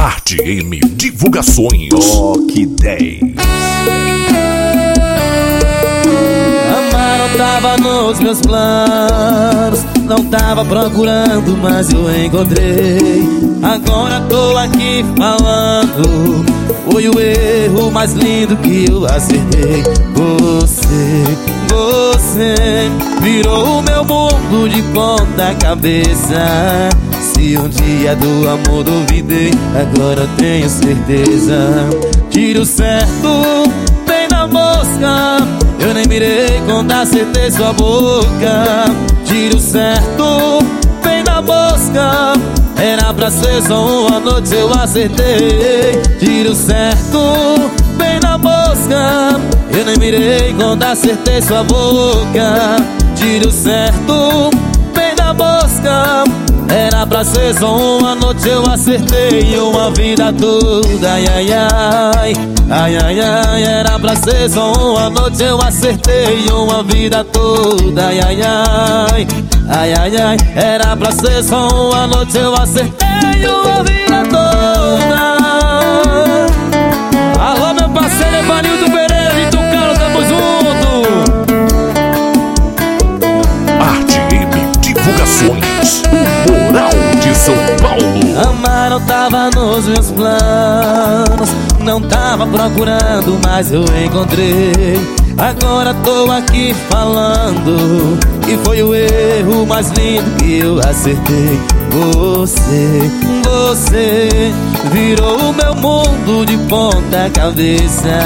Arte M Divulgações. Toque 10. Amar não tava nos meus planos. Não tava procurando, mas eu encontrei. Agora tô aqui falando. Foi o erro mais lindo que eu acertei. Você, você virou o meu mundo de ponta cabeça. Se um dia do amor duvidei, agora tenho certeza. Tiro certo, bem na mosca. Eu nem mirei quando acertei sua boca. Tiro certo, bem na mosca. Era pra ser só uma noite, eu acertei. Tiro certo, bem na mosca. Eu nem mirei quando acertei sua boca. Tiro certo, bem na mosca. Era pra ser só uma noite, eu acertei uma vida toda, ai ai ai Ai ai ai, era pra ser só uma noite, eu acertei uma vida toda, ai ai ai Ai ai ai, era pra ser só uma noite, eu acertei uma vida toda tava nos meus planos. Não tava procurando, mas eu encontrei. Agora tô aqui falando Que foi o erro mais lindo que eu acertei. Você, você Virou o meu mundo de ponta cabeça.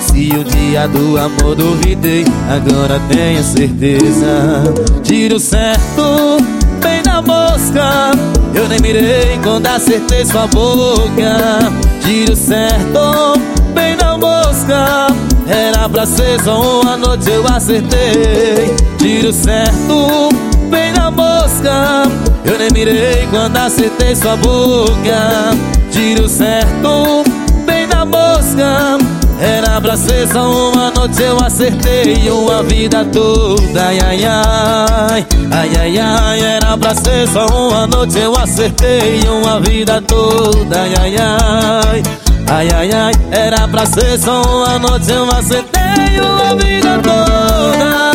Se o dia do amor duvidei, agora tenho certeza. Tiro certo, bem na mosca. Eu nem mirei quando acertei sua boca. Tiro certo, bem na mosca. Era pra ser só uma noite, eu acertei. Tiro certo, bem na mosca. Eu nem mirei quando acertei sua boca. Tiro certo, era pra ser só uma noite, eu acertei uma vida toda, ai ai ai. Ai ai ai, era pra ser só uma noite, eu acertei uma vida toda, ai ai ai. Ai ai ai, era pra ser só uma noite, eu acertei uma vida toda